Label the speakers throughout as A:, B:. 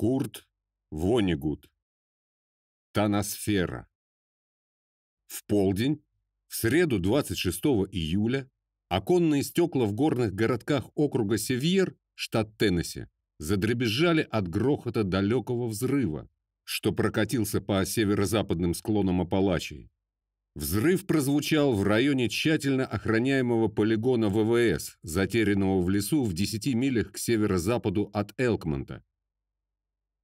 A: Курт Вонигут. Таносфера. В полдень, в среду 26 июля, оконные стекла в горных городках округа Севьер, штат Теннесси, задребезжали от грохота далекого взрыва, что прокатился по северо-западным склонам Апалачии. Взрыв прозвучал в районе тщательно охраняемого полигона ВВС, затерянного в лесу в 10 милях к северо-западу от Элкмонта.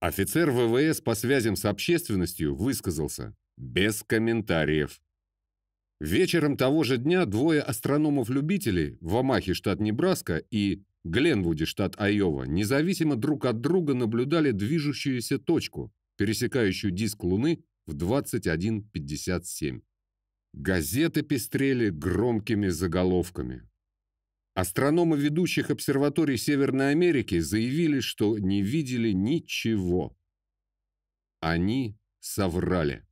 A: Офицер ВВС по связям с общественностью высказался без комментариев. Вечером того же дня двое астрономов-любителей в Амахе, штат Небраска, и Гленвуде, штат Айова, независимо друг от друга наблюдали движущуюся точку, пересекающую диск Луны в 21.57. Газеты пестрели громкими заголовками. Астрономы ведущих обсерваторий Северной Америки заявили, что не видели ничего. Они соврали.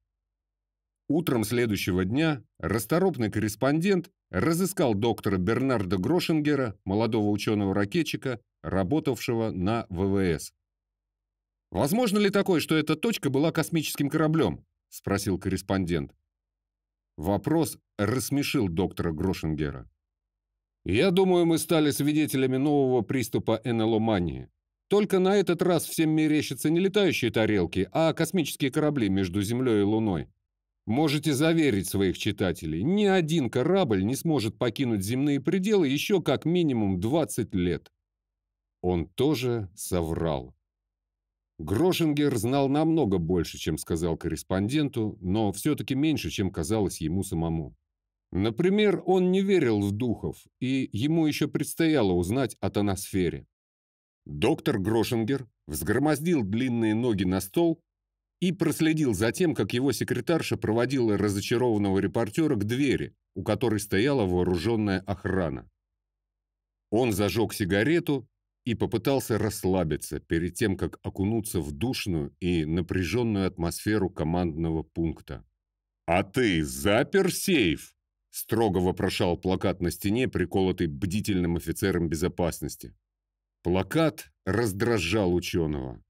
A: Утром следующего дня расторопный корреспондент разыскал доктора Бернарда Грошингера, молодого ученого-ракетчика, работавшего на ВВС. «Возможно ли такое, что эта точка была космическим кораблем?» – спросил корреспондент. Вопрос рассмешил доктора Грошингера. Я думаю, мы стали свидетелями нового приступа НЛО-мании. Только на этот раз всем мерещатся не летающие тарелки, а космические корабли между Землей и Луной. Можете заверить своих читателей, ни один корабль не сможет покинуть земные пределы еще как минимум 20 лет. Он тоже соврал. Грошингер знал намного больше, чем сказал корреспонденту, но все-таки меньше, чем казалось ему самому. Например, он не верил в духов, и ему еще предстояло узнать о тоносфере. Доктор Грошингер взгромоздил длинные ноги на стол и проследил за тем, как его секретарша проводила разочарованного репортера к двери, у которой стояла вооруженная охрана. Он зажег сигарету и попытался расслабиться перед тем, как окунуться в душную и напряженную атмосферу командного пункта. «А ты запер сейф?» Строго вопрошал плакат на стене, приколотый бдительным офицером безопасности. Плакат раздражал ученого.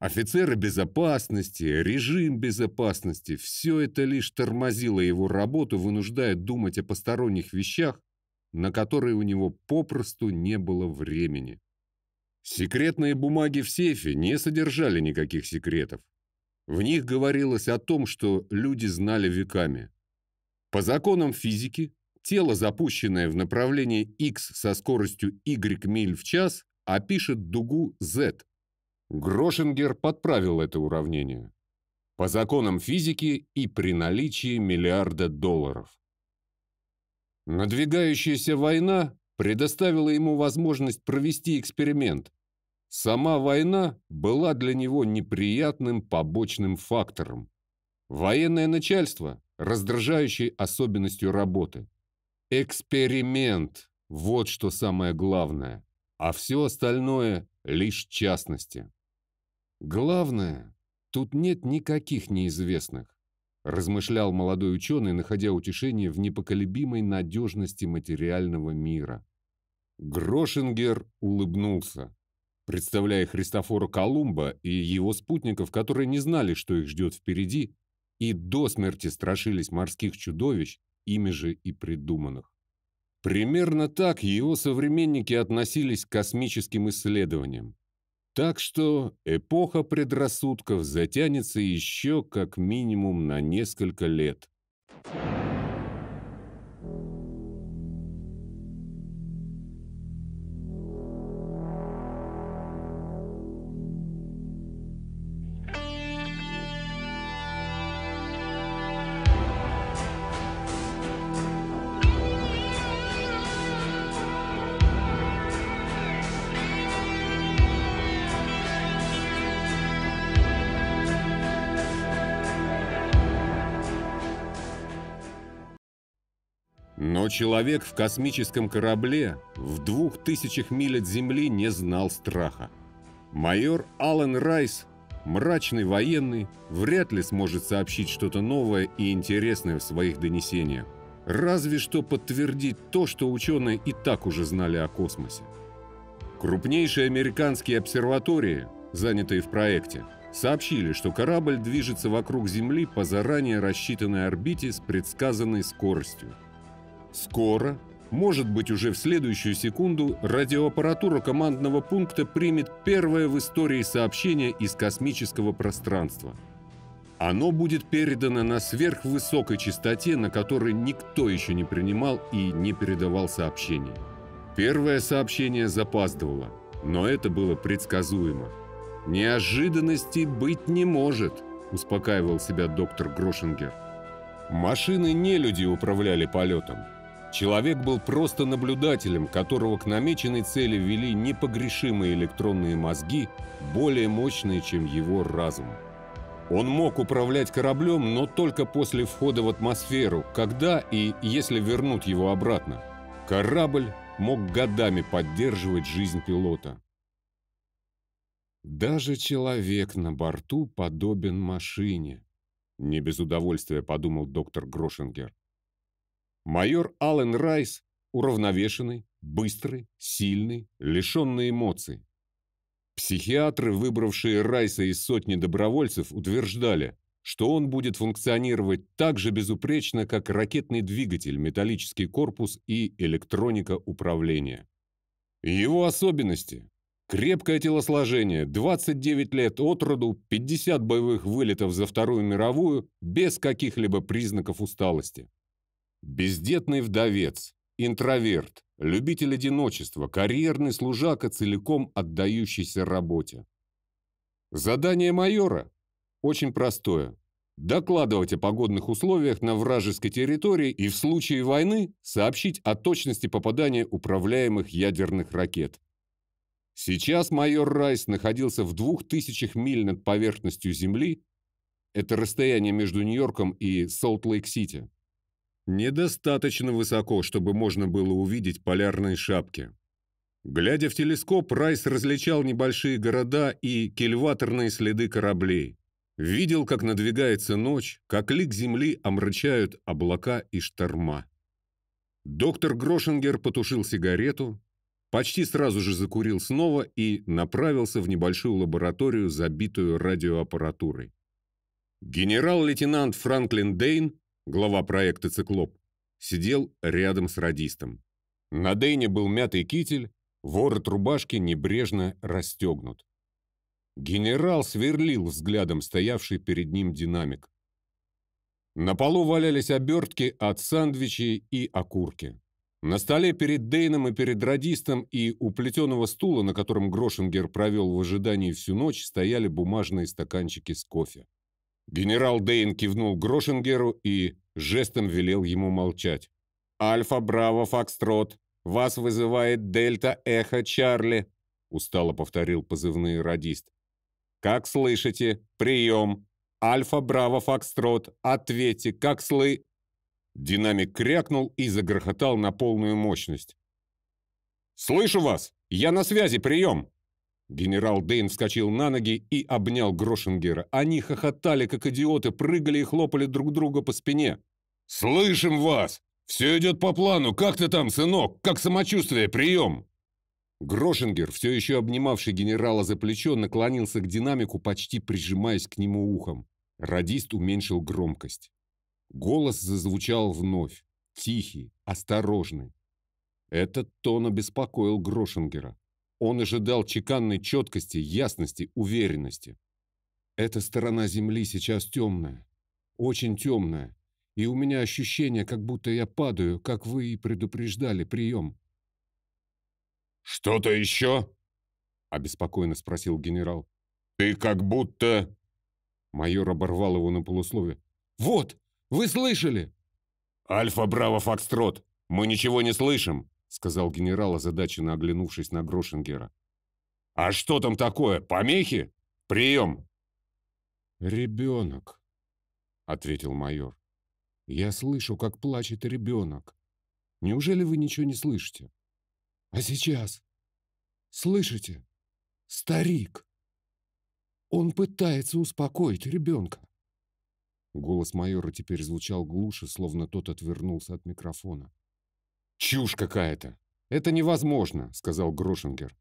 A: Офицеры безопасности, режим безопасности – все это лишь тормозило его работу, вынуждая думать о посторонних вещах, на которые у него попросту не было времени. Секретные бумаги в сейфе не содержали никаких секретов. В них говорилось о том, что люди знали веками – по законам физики, тело, запущенное в направлении x со скоростью y миль в час, опишет дугу z. Грошингер подправил это уравнение. По законам физики и при наличии миллиарда долларов. Надвигающаяся война предоставила ему возможность провести эксперимент. Сама война была для него неприятным побочным фактором. Военное начальство раздражающей особенностью работы. Эксперимент – вот что самое главное, а все остальное – лишь частности. Главное, тут нет никаких неизвестных, размышлял молодой ученый, находя утешение в непоколебимой надежности материального мира. Грошингер улыбнулся, представляя Христофора Колумба и его спутников, которые не знали, что их ждет впереди, и до смерти страшились морских чудовищ, ими же и придуманных. Примерно так его современники относились к космическим исследованиям. Так что эпоха предрассудков затянется еще как минимум на несколько лет. Но человек в космическом корабле в двух тысячах миль от Земли не знал страха. Майор Аллен Райс, мрачный военный, вряд ли сможет сообщить что-то новое и интересное в своих донесениях. Разве что подтвердить то, что ученые и так уже знали о космосе. Крупнейшие американские обсерватории занятые в проекте, сообщили, что корабль движется вокруг Земли по заранее рассчитанной орбите с предсказанной скоростью. Скоро, может быть уже в следующую секунду, радиоаппаратура командного пункта примет первое в истории сообщение из космического пространства. Оно будет передано на сверхвысокой частоте, на которой никто еще не принимал и не передавал сообщения. Первое сообщение запаздывало, но это было предсказуемо. «Неожиданностей быть не может», – успокаивал себя доктор Грошингер. Машины не люди управляли полетом. Человек был просто наблюдателем, которого к намеченной цели вели непогрешимые электронные мозги, более мощные, чем его разум. Он мог управлять кораблем, но только после входа в атмосферу, когда и если вернуть его обратно. Корабль мог годами поддерживать жизнь пилота. Даже человек на борту подобен машине, не без удовольствия подумал доктор Грошингер. Майор Аллен Райс уравновешенный, быстрый, сильный, лишенный эмоций. Психиатры, выбравшие Райса из сотни добровольцев, утверждали, что он будет функционировать так же безупречно, как ракетный двигатель, металлический корпус и электроника управления. Его особенности Крепкое телосложение, 29 лет от роду, 50 боевых вылетов за Вторую мировую, без каких-либо признаков усталости. Бездетный вдовец, интроверт, любитель одиночества, карьерный служака, целиком отдающийся работе. Задание майора очень простое. Докладывать о погодных условиях на вражеской территории и в случае войны сообщить о точности попадания управляемых ядерных ракет. Сейчас майор Райс находился в двух тысячах миль над поверхностью Земли. Это расстояние между Нью-Йорком и Солт-Лейк-Сити. Недостаточно высоко, чтобы можно было увидеть полярные шапки. Глядя в телескоп, Райс различал небольшие города и кильваторные следы кораблей. Видел, как надвигается ночь, как лик земли омрачают облака и шторма. Доктор Грошингер потушил сигарету, Почти сразу же закурил снова и направился в небольшую лабораторию, забитую радиоаппаратурой. Генерал-лейтенант Франклин Дейн, глава проекта «Циклоп», сидел рядом с радистом. На Дейне был мятый китель, ворот рубашки небрежно расстегнут. Генерал сверлил взглядом стоявший перед ним динамик. На полу валялись обертки от сандвичей и окурки. На столе перед Дейном и перед радистом и у плетеного стула, на котором Грошингер провел в ожидании всю ночь, стояли бумажные стаканчики с кофе. Генерал Дейн кивнул Грошингеру и жестом велел ему молчать. «Альфа, Браво, Фокстрот! Вас вызывает Дельта, Эхо, Чарли!» устало повторил позывные радист. «Как слышите? Прием! Альфа, Браво, Фокстрот! Ответьте, как слы...» Динамик крякнул и загрохотал на полную мощность. «Слышу вас! Я на связи, прием!» Генерал Дейн вскочил на ноги и обнял Грошингера. Они хохотали, как идиоты, прыгали и хлопали друг друга по спине. «Слышим вас! Все идет по плану! Как ты там, сынок? Как самочувствие? Прием!» Грошингер, все еще обнимавший генерала за плечо, наклонился к динамику, почти прижимаясь к нему ухом. Радист уменьшил громкость. Голос зазвучал вновь, тихий, осторожный. Этот тон обеспокоил Грошингера. Он ожидал чеканной четкости, ясности, уверенности. Эта сторона Земли сейчас темная, очень темная, и у меня ощущение, как будто я падаю, как вы и предупреждали, прием. «Что-то еще?» – обеспокоенно спросил генерал. «Ты как будто...» Майор оборвал его на полуслове. «Вот! Вы слышали?» «Альфа, Браво, Фокстрот! Мы ничего не слышим!» Сказал генерал, озадаченно оглянувшись на Грошингера. «А что там такое? Помехи? Прием!» «Ребенок», — ответил майор. «Я слышу, как плачет ребенок. Неужели вы ничего не слышите?» «А сейчас? Слышите? Старик! Он пытается успокоить ребенка. Голос майора теперь звучал глуше, словно тот отвернулся от микрофона. «Чушь какая-то! Это невозможно!» — сказал Грошингер.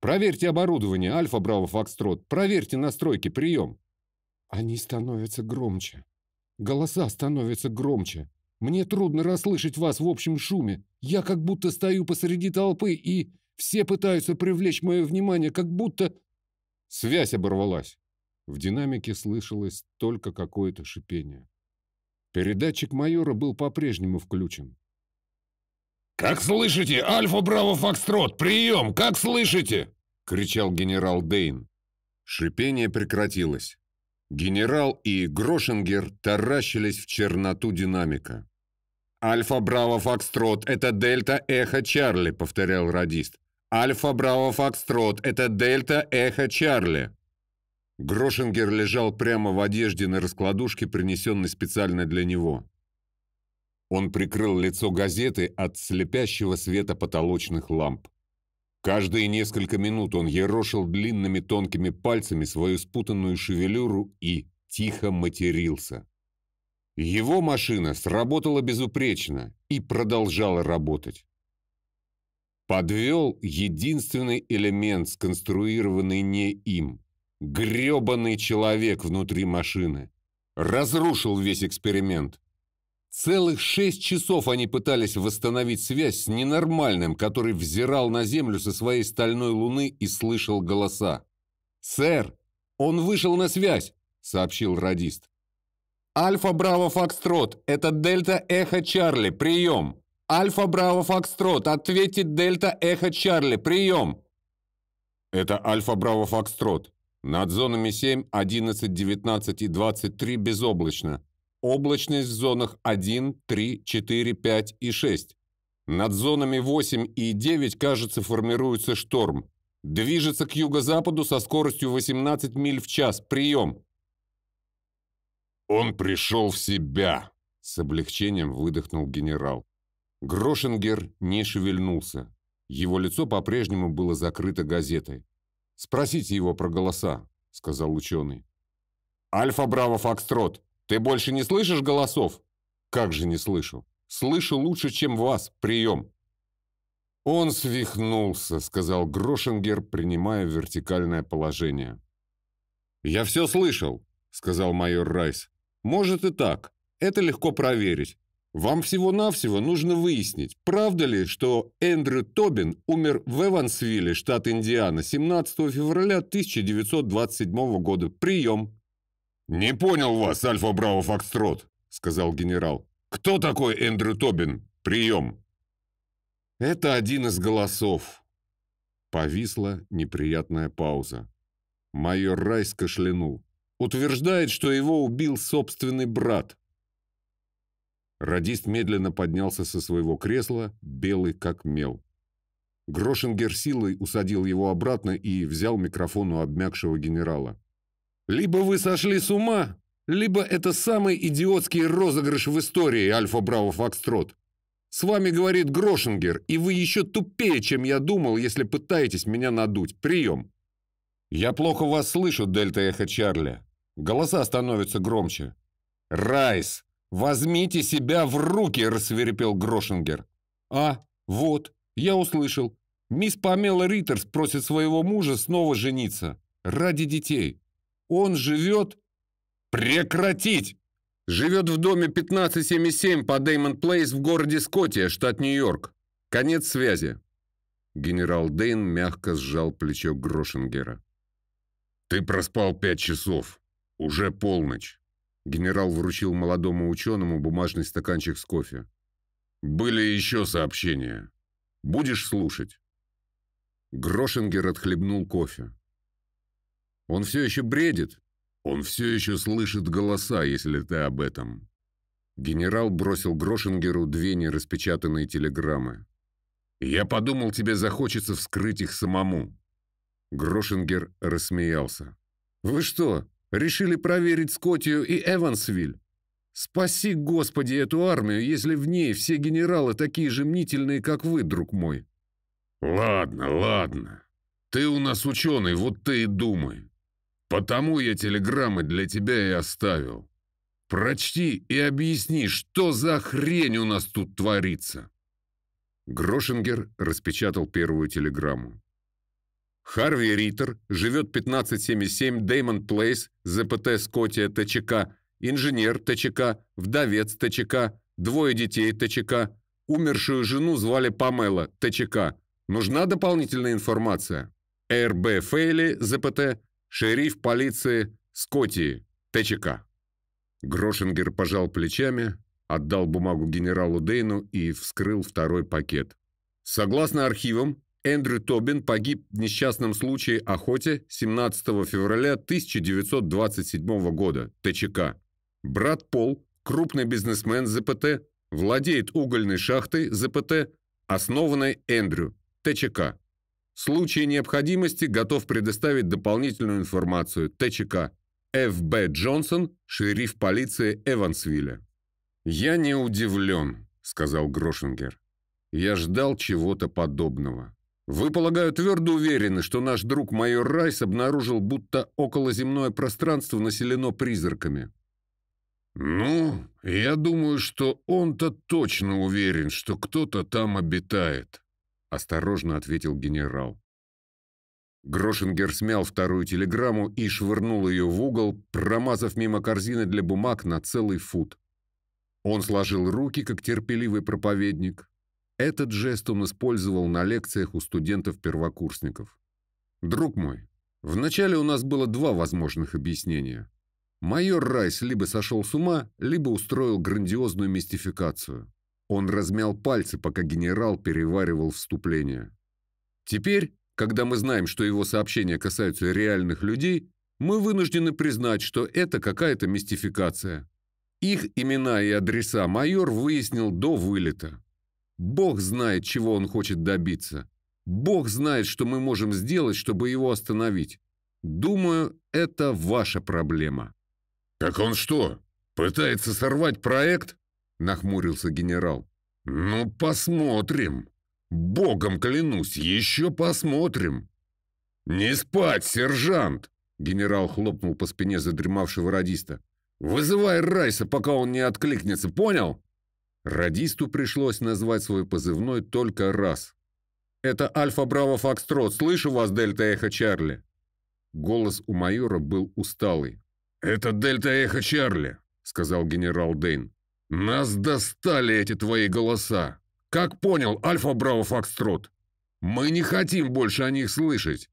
A: Проверьте оборудование, Альфа Браво Фокстрот. Проверьте настройки, прием.
B: Они становятся громче. Голоса становятся громче. Мне трудно расслышать вас в общем шуме. Я как будто стою посреди толпы, и все пытаются привлечь мое внимание, как будто...
A: Связь оборвалась. В динамике слышалось только какое-то шипение. Передатчик майора был по-прежнему включен.
C: «Как слышите, Альфа Браво Фокстрот, прием! Как слышите?» — кричал генерал Дейн.
A: Шипение прекратилось. Генерал и Грошингер таращились в черноту динамика. «Альфа Браво Фокстрот, это Дельта Эхо Чарли», — повторял радист. «Альфа Браво Фокстрот, это Дельта Эхо Чарли». Грошингер лежал прямо в одежде на раскладушке, принесенной специально для него. Он прикрыл лицо газеты от слепящего света потолочных ламп. Каждые несколько минут он ерошил длинными тонкими пальцами свою спутанную шевелюру и тихо матерился. Его машина сработала безупречно и продолжала работать. Подвел единственный элемент, сконструированный не им – Грёбаный человек внутри машины. Разрушил весь эксперимент. Целых шесть часов они пытались восстановить связь с ненормальным, который взирал на Землю со своей стальной луны и слышал голоса. «Сэр, он вышел на связь!» — сообщил радист. «Альфа Браво Фокстрот, это Дельта Эхо Чарли, прием! Альфа Браво Фокстрот, ответьте Дельта Эхо Чарли, прием!» «Это Альфа Браво Фокстрот. Над зонами 7, 11, 19 и 23 безоблачно. Облачность в зонах 1, 3, 4, 5 и 6. Над зонами 8 и 9, кажется, формируется шторм. Движется к юго-западу со скоростью 18 миль в час. Прием.
C: «Он пришел в себя!»
A: — с облегчением выдохнул генерал. Грошингер не шевельнулся. Его лицо по-прежнему было закрыто газетой. «Спросите его про голоса», — сказал ученый. «Альфа Браво Фокстрот, ты больше не слышишь голосов?» «Как же не слышу? Слышу лучше, чем вас. Прием!» «Он свихнулся», — сказал Грошингер, принимая вертикальное положение. «Я все слышал», — сказал майор Райс. «Может и так. Это легко проверить. Вам всего-навсего нужно выяснить, правда ли, что Эндрю Тобин умер в Эвансвилле, штат Индиана, 17 февраля 1927 года. Прием.
C: «Не понял вас, Альфа Браво Фокстрот», — сказал генерал. «Кто такой Эндрю Тобин? Прием».
A: Это один из голосов. Повисла неприятная пауза. Майор Райс кашлянул. Утверждает, что его убил собственный брат. Радист медленно поднялся со своего кресла, белый как мел. Грошингер силой усадил его обратно и взял микрофон у обмякшего генерала. «Либо вы сошли с ума, либо это самый идиотский розыгрыш в истории, Альфа Браво Фокстрот. С вами говорит Грошингер, и вы еще тупее, чем я думал, если пытаетесь меня надуть. Прием!» «Я плохо вас слышу, Дельта Эхо Чарли. Голоса становятся громче». «Райс, «Возьмите себя в руки!» – рассверепел Грошингер. «А, вот, я услышал. Мисс Памела Риттерс просит своего мужа снова жениться. Ради детей. Он живет...» «Прекратить!» Живет в доме 1577 по Деймон Плейс в городе Скотия, штат Нью-Йорк. Конец связи. Генерал Дейн мягко сжал плечо Грошингера.
C: «Ты проспал пять часов. Уже полночь.
A: Генерал вручил молодому ученому бумажный стаканчик с кофе.
C: «Были еще сообщения. Будешь слушать?»
A: Грошингер отхлебнул кофе. «Он все еще бредит. Он все еще слышит голоса, если ты об этом». Генерал бросил Грошингеру две нераспечатанные телеграммы. «Я подумал, тебе захочется вскрыть их самому». Грошингер рассмеялся. «Вы что, Решили проверить Скотию и Эвансвиль. Спаси, Господи, эту армию, если в ней все генералы такие же мнительные, как вы, друг мой.
C: Ладно, ладно. Ты у нас ученый, вот ты и думай. Потому я телеграммы для тебя и оставил. Прочти и объясни, что за хрень у нас тут творится.
A: Грошингер распечатал первую телеграмму. Харви Риттер живет 1577 Деймонд Плейс, ЗПТ Скотия ТЧК, инженер ТЧК, вдовец ТЧК, двое детей ТЧК, умершую жену звали Памела ТЧК. Нужна дополнительная информация? РБ Фейли, ЗПТ, шериф полиции Скотии, ТЧК. Грошингер пожал плечами, отдал бумагу генералу Дейну и вскрыл второй пакет. Согласно архивам, Эндрю Тобин погиб в несчастном случае охоте 17 февраля 1927 года, ТЧК. Брат Пол, крупный бизнесмен ЗПТ, владеет угольной шахтой ЗПТ, основанной Эндрю, ТЧК. В случае необходимости готов предоставить дополнительную информацию, ТЧК. Ф.Б. Джонсон, шериф полиции Эвансвилля. «Я не удивлен», — сказал Грошингер. «Я ждал чего-то подобного. Вы, полагаю, твердо уверены, что наш друг майор Райс обнаружил, будто околоземное пространство населено призраками?»
C: «Ну, я думаю, что он-то точно уверен, что кто-то там обитает», — осторожно ответил генерал.
A: Грошингер смял вторую телеграмму и швырнул ее в угол, промазав мимо корзины для бумаг на целый фут. Он сложил руки, как терпеливый проповедник. Этот жест он использовал на лекциях у студентов-первокурсников. «Друг мой, вначале у нас было два возможных объяснения. Майор Райс либо сошел с ума, либо устроил грандиозную мистификацию. Он размял пальцы, пока генерал переваривал вступление. Теперь, когда мы знаем, что его сообщения касаются реальных людей, мы вынуждены признать, что это какая-то мистификация. Их имена и адреса майор выяснил до вылета. Бог знает, чего он хочет добиться. Бог знает, что мы можем сделать, чтобы его остановить. Думаю, это ваша проблема.
C: «Так он что, пытается сорвать проект?» — нахмурился генерал. «Ну, посмотрим. Богом клянусь, еще посмотрим». «Не спать, сержант!» — генерал хлопнул по спине задремавшего радиста. «Вызывай Райса, пока он не откликнется, понял?»
A: Радисту пришлось назвать свой позывной только раз. «Это Альфа-Браво Фокстрот, слышу вас, Дельта Эхо Чарли!» Голос у майора был усталый.
C: «Это Дельта Эхо Чарли», — сказал генерал Дейн. «Нас достали эти твои голоса. Как понял, Альфа-Браво Фокстрот? Мы не хотим больше о них слышать.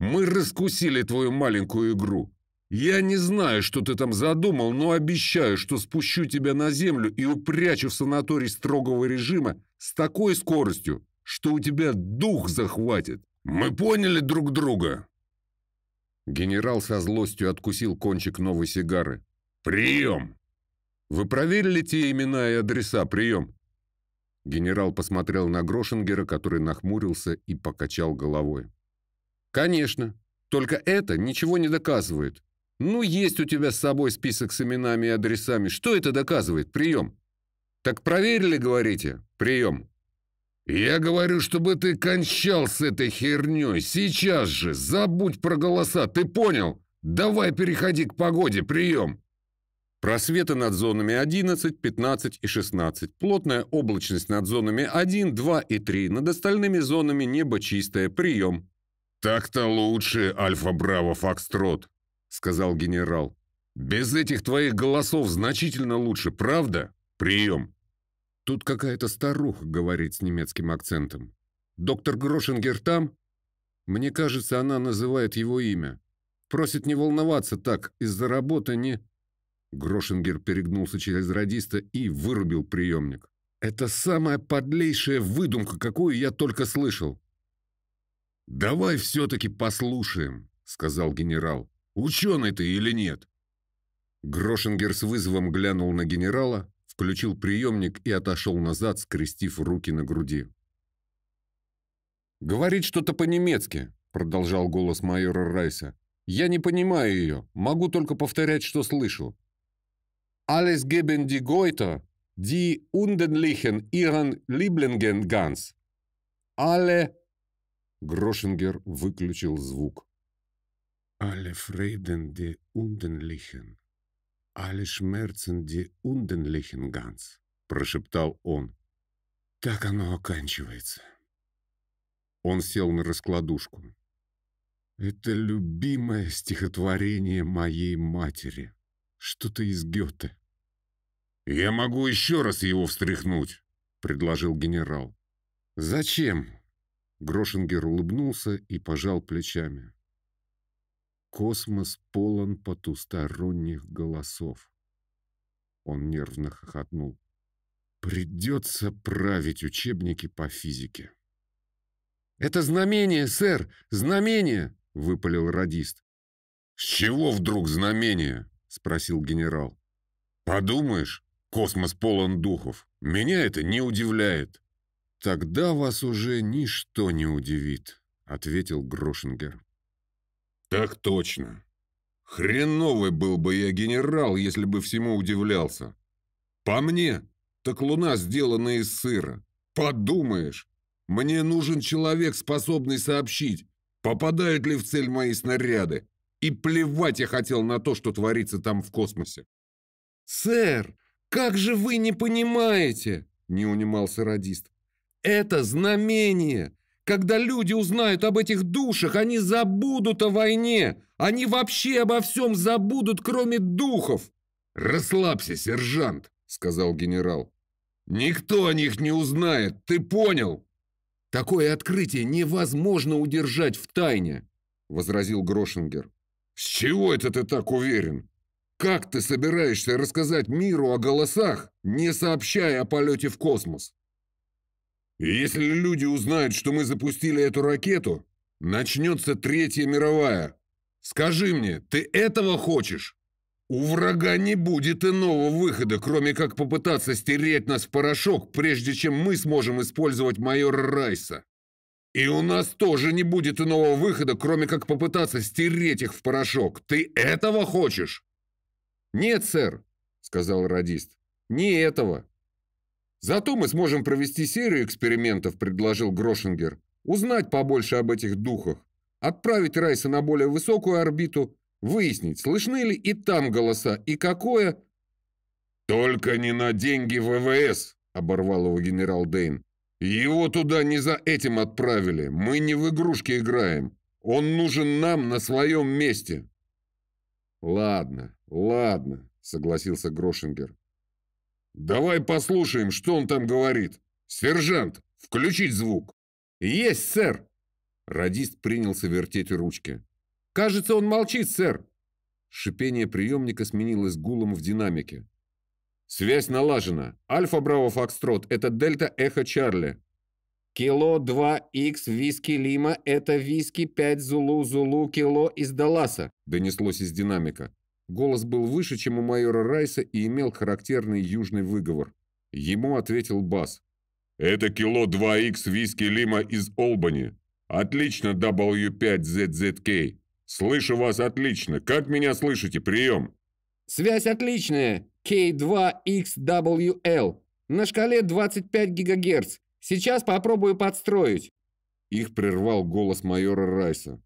C: Мы раскусили твою маленькую игру. Я не знаю, что ты там задумал, но обещаю, что спущу тебя на землю и упрячу в санаторий строгого режима с такой скоростью, что у тебя дух захватит. Мы поняли друг друга?»
A: Генерал со злостью откусил кончик новой сигары.
C: «Прием!»
A: «Вы проверили те имена и адреса? Прием!» Генерал посмотрел на Грошингера, который нахмурился и покачал головой. «Конечно. Только это ничего не доказывает. Ну, есть у тебя с собой список с именами и адресами. Что это доказывает? Прием. Так проверили, говорите? Прием.
C: Я говорю, чтобы ты кончал с этой херней. Сейчас же. Забудь про голоса. Ты понял? Давай переходи к погоде. Прием.
A: Просветы над зонами 11, 15 и 16. Плотная облачность над зонами 1, 2 и 3. Над остальными зонами небо чистое. Прием.
C: Так-то лучше, Альфа-Браво Фокстрот сказал генерал. «Без этих твоих голосов значительно лучше, правда? Прием!»
A: Тут какая-то старуха говорит с немецким акцентом. «Доктор Грошингер там?» Мне кажется, она называет его имя. Просит не волноваться так, из-за работы не... Грошингер перегнулся через радиста и вырубил приемник. «Это самая подлейшая выдумка, какую я только слышал!»
C: «Давай все-таки послушаем», — сказал генерал. Ученый ты или нет?»
A: Грошингер с вызовом глянул на генерала, включил приемник и отошел назад, скрестив руки на груди. «Говорит что-то по-немецки», — продолжал голос майора Райса. «Я не понимаю ее, могу только повторять, что слышу. Alles geben die Goethe, die undenlichen ihren Lieblingen ganz. Alle...» Грошингер выключил звук.
B: Alle Frieden die Undenlichen, alle Schmerzen die Undenlichen ganz, прошептал он. Так оно оканчивается.
A: Он сел на раскладушку.
B: Это любимое стихотворение моей матери. Что-то из Гёте.
C: «Я могу еще раз его встряхнуть», — предложил генерал.
B: «Зачем?» Грошингер улыбнулся и пожал плечами. Космос полон потусторонних голосов. Он нервно хохотнул. Придется править учебники по физике. «Это знамение, сэр! Знамение!» — выпалил радист.
C: «С чего вдруг знамение?» — спросил генерал. «Подумаешь, космос полон духов. Меня это не удивляет».
B: «Тогда вас уже ничто не удивит», — ответил Грошингер.
C: «Так точно. Хреновый был бы я генерал, если бы всему удивлялся. По мне, так луна сделана из сыра. Подумаешь, мне нужен человек, способный сообщить, попадают ли в цель мои снаряды. И плевать я хотел на то, что творится там в космосе.
B: «Сэр, как же вы не понимаете?» – не унимался радист. «Это знамение! Когда люди узнают об этих душах, они забудут о войне! Они вообще обо всем забудут, кроме духов!»
C: «Расслабься, сержант!» – сказал генерал. «Никто о них не узнает, ты понял?»
B: «Такое открытие невозможно удержать в тайне», — возразил Грошингер.
C: «С чего это ты так уверен? Как ты собираешься рассказать миру о голосах, не сообщая о полете в космос? Если люди узнают, что мы запустили эту ракету, начнется Третья мировая. Скажи мне, ты этого хочешь?» У врага не будет иного выхода, кроме как попытаться стереть нас в порошок, прежде чем мы сможем использовать майора Райса. И у нас тоже не будет иного выхода, кроме как попытаться стереть их в порошок. Ты этого хочешь?
B: Нет, сэр, сказал радист. Не этого. Зато мы сможем провести серию экспериментов, предложил Грошингер. Узнать побольше об этих духах. Отправить Райса на более высокую орбиту Выяснить, слышны ли и там голоса, и какое...
C: «Только не на деньги ВВС!» — оборвал его генерал Дейн. «Его туда не за этим отправили. Мы не в игрушки играем. Он нужен нам на своем месте».
B: «Ладно, ладно», — согласился Грошингер.
C: «Давай послушаем, что он там говорит. Сержант, включить звук».
B: «Есть, сэр!» Радист принялся вертеть ручки. «Кажется, он молчит, сэр!» Шипение приемника сменилось гулом в динамике. «Связь налажена. Альфа Браво Фокстрот – это Дельта Эхо Чарли». «Кило 2Х Виски Лима – это Виски 5 Зулу Зулу Кило из Далласа», – донеслось из динамика. Голос был выше, чем у майора Райса и имел характерный южный выговор. Ему ответил бас.
C: «Это кило 2Х Виски Лима из Олбани. Отлично, W5ZZK. «Слышу вас отлично. Как меня слышите? Прием!»
B: «Связь отличная. K2XWL. На шкале 25 ГГц. Сейчас попробую подстроить». Их прервал голос майора Райса.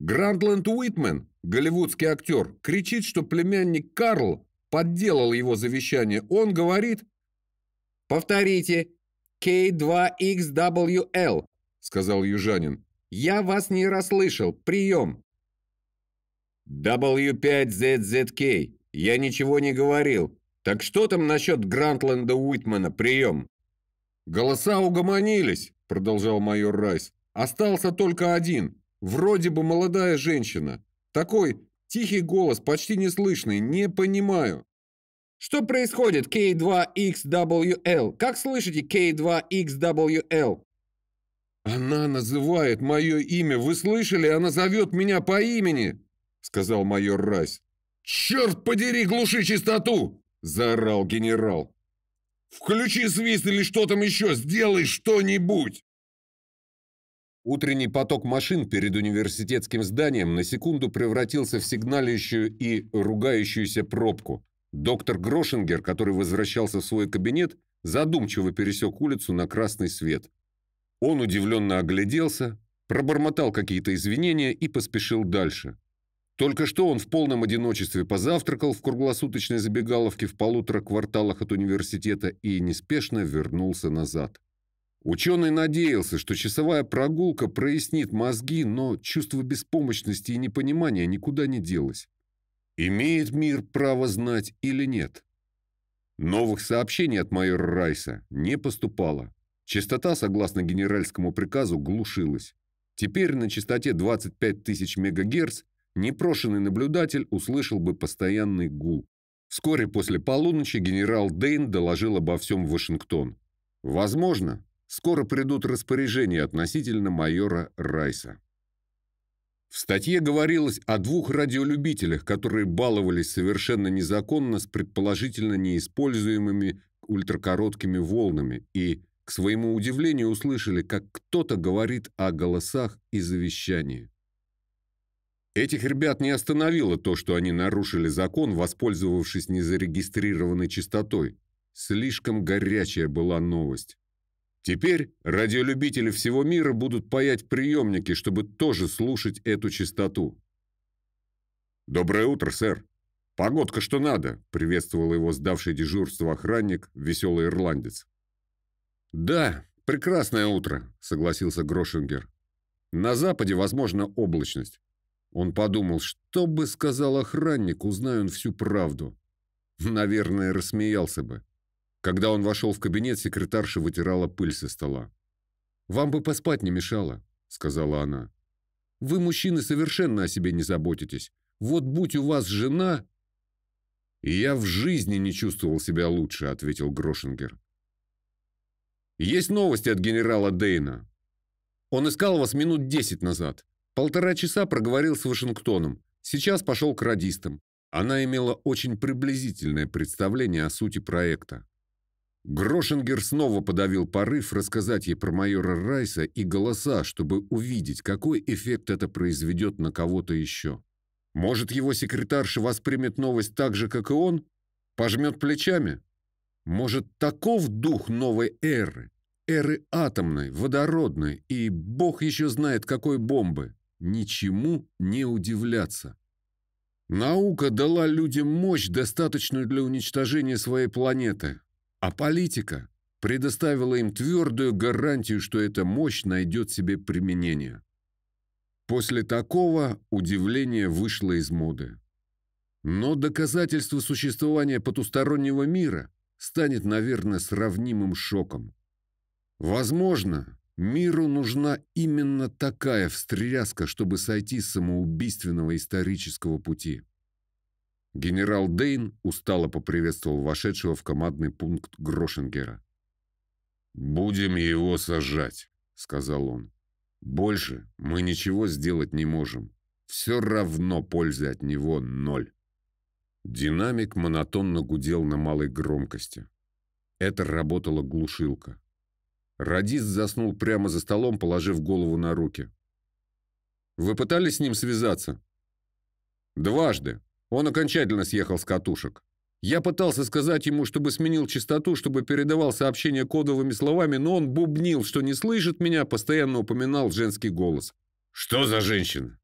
B: Грандленд Уитмен, голливудский актер, кричит, что племянник Карл подделал его завещание. Он говорит... «Повторите. K2XWL», — сказал южанин. «Я вас не расслышал. Прием». W5ZZK. Я ничего не говорил. Так что там насчет Грантленда Уитмана? Прием. Голоса угомонились, продолжал майор Райс. Остался только один. Вроде бы молодая женщина. Такой тихий голос, почти неслышный. Не понимаю. Что происходит, K2XWL? Как слышите, K2XWL? Она называет мое имя. Вы слышали? Она зовет меня по имени сказал майор Райс.
C: «Черт подери, глуши чистоту!» – заорал генерал. «Включи свист или что там еще, сделай что-нибудь!»
A: Утренний поток машин перед университетским зданием на секунду превратился в сигналищую и ругающуюся пробку. Доктор Грошингер, который возвращался в свой кабинет, задумчиво пересек улицу на красный свет. Он удивленно огляделся, пробормотал какие-то извинения и поспешил дальше. Только что он в полном одиночестве позавтракал в круглосуточной забегаловке в полутора кварталах от университета и неспешно вернулся назад. Ученый надеялся, что часовая прогулка прояснит мозги, но чувство беспомощности и непонимания никуда не делось. Имеет мир право знать или нет? Новых сообщений от майора Райса не поступало. Частота, согласно генеральскому приказу, глушилась. Теперь на частоте 25 тысяч МГц непрошенный наблюдатель услышал бы постоянный гул. Вскоре после полуночи генерал Дейн доложил обо всем в Вашингтон. Возможно, скоро придут распоряжения относительно майора Райса. В статье говорилось о двух радиолюбителях, которые баловались совершенно незаконно с предположительно неиспользуемыми ультракороткими волнами и, к своему удивлению, услышали, как кто-то говорит о голосах и завещании. Этих ребят не остановило то, что они нарушили закон, воспользовавшись незарегистрированной частотой. Слишком горячая была новость. Теперь радиолюбители всего мира будут паять приемники, чтобы тоже слушать эту частоту. «Доброе утро, сэр. Погодка что надо», — приветствовал его сдавший дежурство охранник, веселый ирландец. «Да, прекрасное утро», — согласился Грошингер. «На западе, возможно, облачность». Он подумал, что бы сказал охранник, узнай он всю правду. Наверное, рассмеялся бы. Когда он вошел в кабинет, секретарша вытирала пыль со стола. «Вам бы поспать не мешало», — сказала она. «Вы, мужчины, совершенно о себе не заботитесь. Вот будь у вас жена...» «И я в жизни не чувствовал себя лучше», — ответил Грошингер. «Есть новости от генерала Дейна. Он искал вас минут десять назад. Полтора часа проговорил с Вашингтоном. Сейчас пошел к радистам. Она имела очень приблизительное представление о сути проекта. Грошингер снова подавил порыв рассказать ей про майора Райса и голоса, чтобы увидеть, какой эффект это произведет на кого-то еще. Может, его секретарша воспримет новость так же, как и он? Пожмет плечами? Может, таков дух новой эры? Эры атомной, водородной и бог еще знает какой бомбы. Ничему не удивляться. Наука дала людям мощь, достаточную для уничтожения своей планеты. А политика предоставила им твердую гарантию, что эта мощь найдет себе применение. После такого удивление вышло из моды. Но доказательство существования потустороннего мира станет, наверное, сравнимым шоком. Возможно, миру нужна именно такая встряска, чтобы сойти с самоубийственного исторического пути. Генерал Дейн устало поприветствовал вошедшего в командный пункт Грошингера. «Будем его сажать», — сказал он. «Больше мы ничего сделать не можем. Все равно пользы от него ноль». Динамик монотонно гудел на малой громкости. Это работала глушилка. Радист заснул прямо за столом, положив голову на руки. «Вы пытались с ним связаться?» «Дважды. Он окончательно съехал с катушек. Я пытался сказать ему, чтобы сменил частоту, чтобы передавал сообщения кодовыми словами, но он бубнил, что не слышит меня, постоянно упоминал женский голос. «Что за женщина?»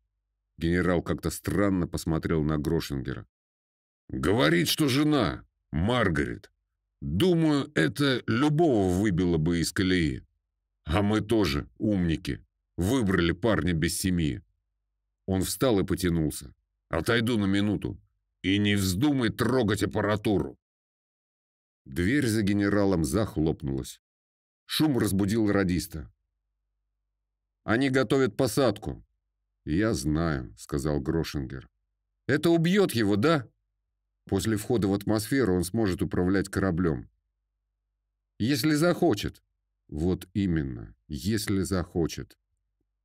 A: Генерал как-то странно посмотрел на Грошингера. «Говорит, что жена, Маргарет. Думаю, это любого выбило бы из колеи. А мы тоже, умники, выбрали парня без семьи». Он встал и потянулся. Отойду на минуту. И не вздумай трогать аппаратуру. Дверь за генералом захлопнулась. Шум разбудил радиста. «Они готовят посадку». «Я знаю», — сказал Грошингер. «Это убьет его, да?» После входа в атмосферу он сможет управлять кораблем. «Если захочет». «Вот именно, если захочет».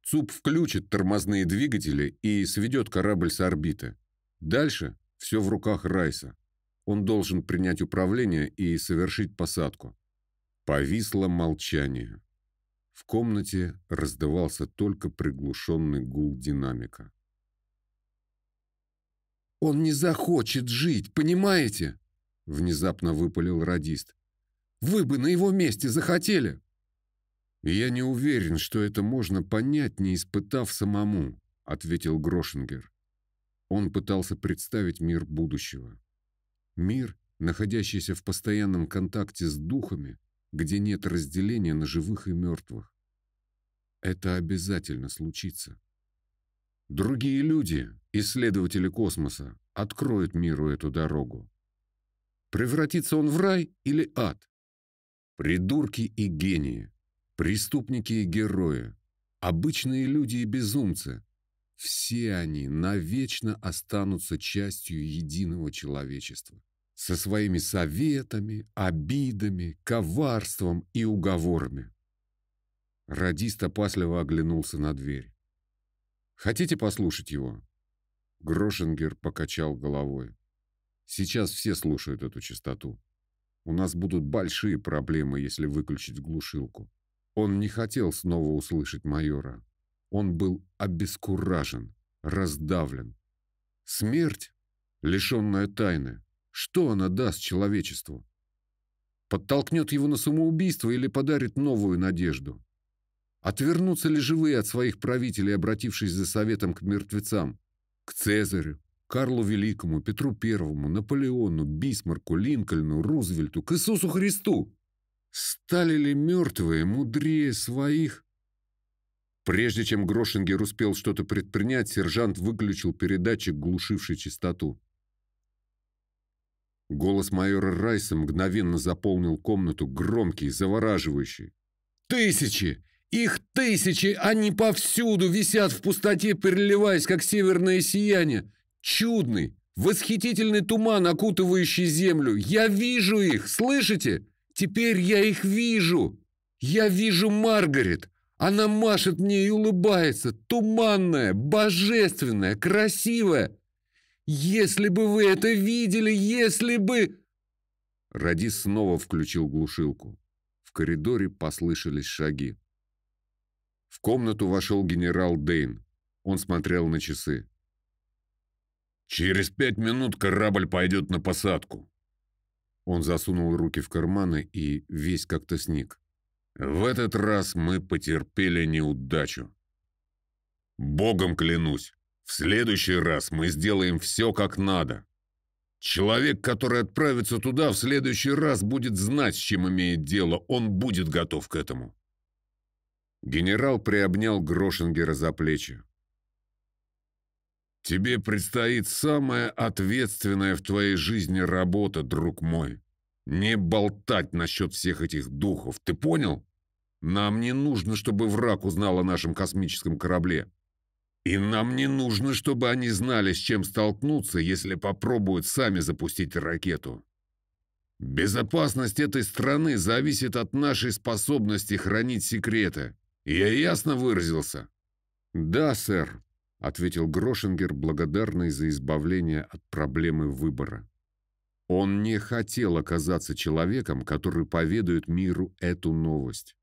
A: ЦУП включит тормозные двигатели и сведет корабль с орбиты. Дальше все в руках Райса. Он должен принять управление и совершить посадку. Повисло молчание. В комнате раздавался только приглушенный гул динамика. «Он не захочет жить, понимаете?» Внезапно выпалил радист. «Вы бы на его месте захотели!» «Я не уверен, что это можно понять, не испытав самому», — ответил Грошингер. Он пытался представить мир будущего. Мир, находящийся в постоянном контакте с духами, где нет разделения на живых и мертвых. Это обязательно случится. Другие люди, исследователи космоса, откроют миру эту дорогу. Превратится он в рай или ад? Придурки и гении, преступники и герои, обычные люди и безумцы – все они навечно останутся частью единого человечества со своими советами, обидами, коварством и уговорами. Радист опасливо оглянулся на дверь. «Хотите послушать его?» Грошингер покачал головой. «Сейчас все слушают эту частоту. У нас будут большие проблемы, если выключить глушилку». Он не хотел снова услышать майора. Он был обескуражен, раздавлен. Смерть, лишенная тайны, что она даст человечеству? Подтолкнет его на самоубийство или подарит новую надежду? Отвернутся ли живые от своих правителей, обратившись за советом к мертвецам? К Цезарю, Карлу Великому, Петру Первому, Наполеону, Бисмарку, Линкольну, Рузвельту, к Иисусу Христу? Стали ли мертвые мудрее своих? Прежде чем Грошингер успел что-то предпринять, сержант выключил передатчик, глушивший частоту. Голос майора Райса мгновенно заполнил комнату, громкий, завораживающий. «Тысячи! Их тысячи! Они повсюду висят в пустоте, переливаясь, как северное сияние! Чудный, восхитительный туман, окутывающий землю! Я вижу их! Слышите? Теперь я их вижу! Я вижу Маргарет! Она машет мне и улыбается, туманная, божественная, красивая. Если бы вы это видели, если бы...» Радис снова включил глушилку. В коридоре послышались шаги. В комнату вошел генерал Дейн. Он смотрел на часы.
C: «Через пять минут корабль пойдет на посадку».
A: Он засунул руки в карманы и весь как-то сник.
C: В этот раз мы потерпели неудачу. Богом клянусь, в следующий раз мы сделаем все как надо. Человек, который отправится туда, в следующий раз будет знать, с чем имеет дело, он будет готов к этому.
A: Генерал приобнял Грошингера за плечи.
C: «Тебе предстоит самая ответственная в твоей жизни работа, друг мой. Не болтать насчет всех этих духов, ты понял?» Нам не нужно, чтобы враг узнал о нашем космическом корабле. И нам не нужно, чтобы они знали, с чем столкнуться, если попробуют сами запустить ракету. Безопасность этой страны зависит от нашей способности хранить секреты. Я ясно выразился?
A: Да, сэр, ответил Грошингер, благодарный за избавление от проблемы выбора. Он не хотел оказаться человеком, который поведает миру эту новость.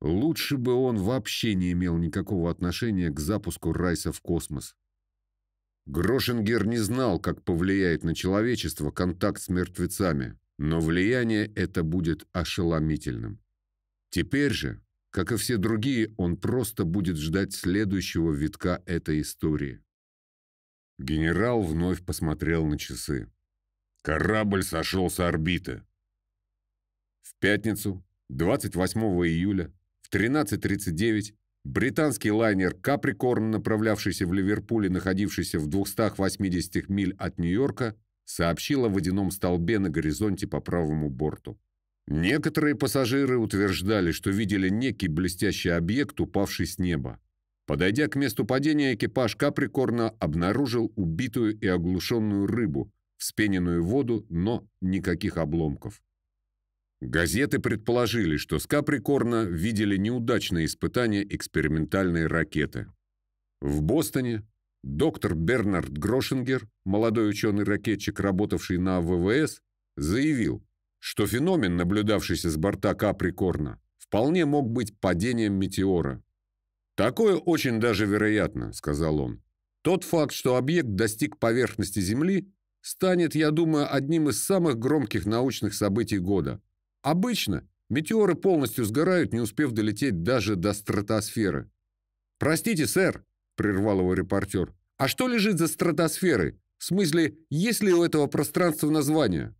A: Лучше бы он вообще не имел никакого отношения к запуску Райса в космос. Грошингер не знал, как повлияет на человечество контакт с мертвецами, но влияние это будет ошеломительным. Теперь же, как и все другие, он просто будет ждать следующего витка этой истории. Генерал вновь посмотрел на часы.
C: Корабль сошел с орбиты.
A: В пятницу, 28 июля, в 13.39 британский лайнер «Каприкорн», направлявшийся в Ливерпуль и находившийся в 280 миль от Нью-Йорка, сообщил о водяном столбе на горизонте по правому борту. Некоторые пассажиры утверждали, что видели некий блестящий объект, упавший с неба. Подойдя к месту падения, экипаж «Каприкорна» обнаружил убитую и оглушенную рыбу, вспененную воду, но никаких обломков. Газеты предположили, что с Каприкорна видели неудачное испытание экспериментальной ракеты. В Бостоне доктор Бернард Грошингер, молодой ученый-ракетчик, работавший на ВВС, заявил, что феномен, наблюдавшийся с борта Каприкорна, вполне мог быть падением метеора. «Такое очень даже вероятно», — сказал он. «Тот факт, что объект достиг поверхности Земли, станет, я думаю, одним из самых громких научных событий года — Обычно метеоры полностью сгорают, не успев долететь даже до стратосферы. «Простите, сэр», — прервал его репортер, «а что лежит за стратосферой? В смысле, есть ли у этого пространства название?»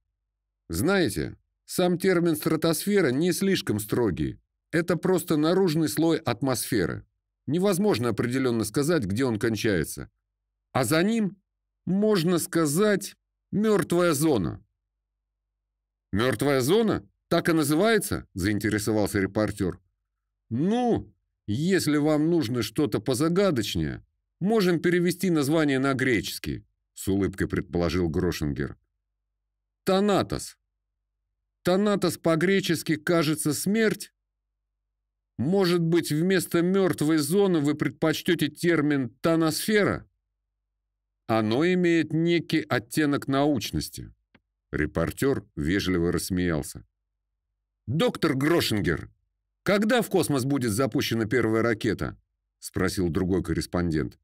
A: «Знаете, Сам термин «стратосфера» не слишком строгий. Это просто наружный слой атмосферы. Невозможно определенно сказать, где он кончается. А за ним, можно сказать, мертвая зона. «Мертвая зона? Так и называется?» – заинтересовался репортер. «Ну, если вам нужно что-то позагадочнее, можем перевести название на греческий», – с улыбкой предположил Грошингер. «Танатос. Танатос по-гречески кажется смерть, может быть, вместо мертвой зоны вы предпочтете термин «тоносфера»? Оно имеет некий оттенок научности. Репортер вежливо рассмеялся. «Доктор Грошингер, когда в космос будет запущена первая ракета?» Спросил другой корреспондент.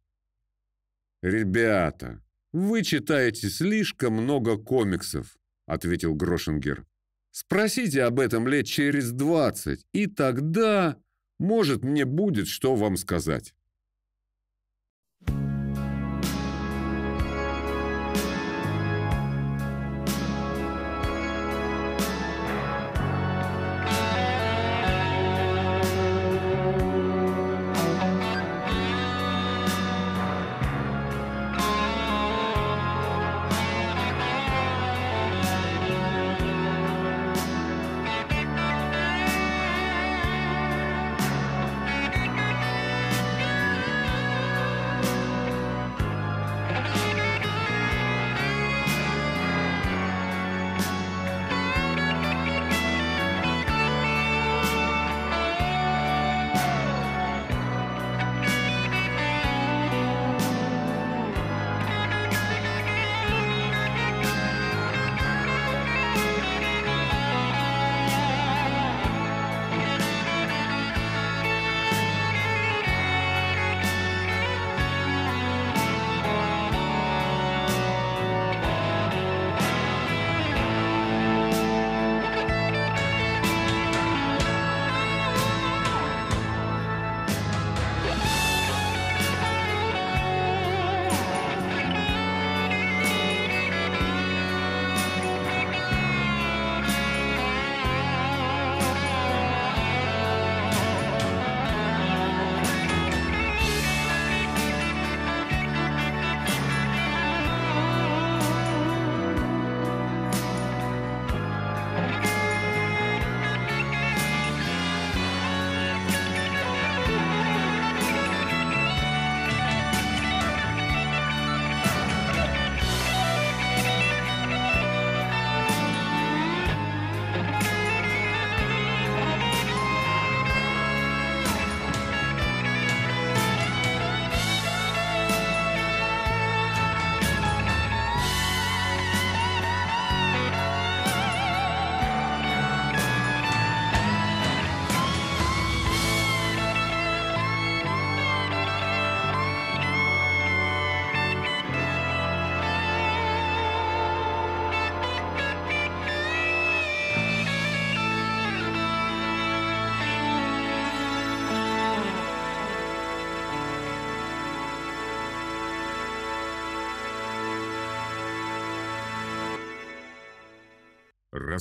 A: «Ребята, вы читаете слишком много комиксов», ответил Грошингер. Спросите об этом лет через двадцать, и тогда, может, мне будет что вам сказать.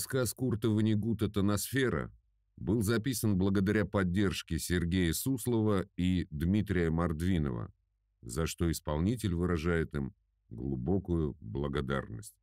A: Рассказ Курта Ванигута «Тоносфера» был записан благодаря поддержке Сергея Суслова и Дмитрия Мордвинова, за что исполнитель выражает им глубокую благодарность.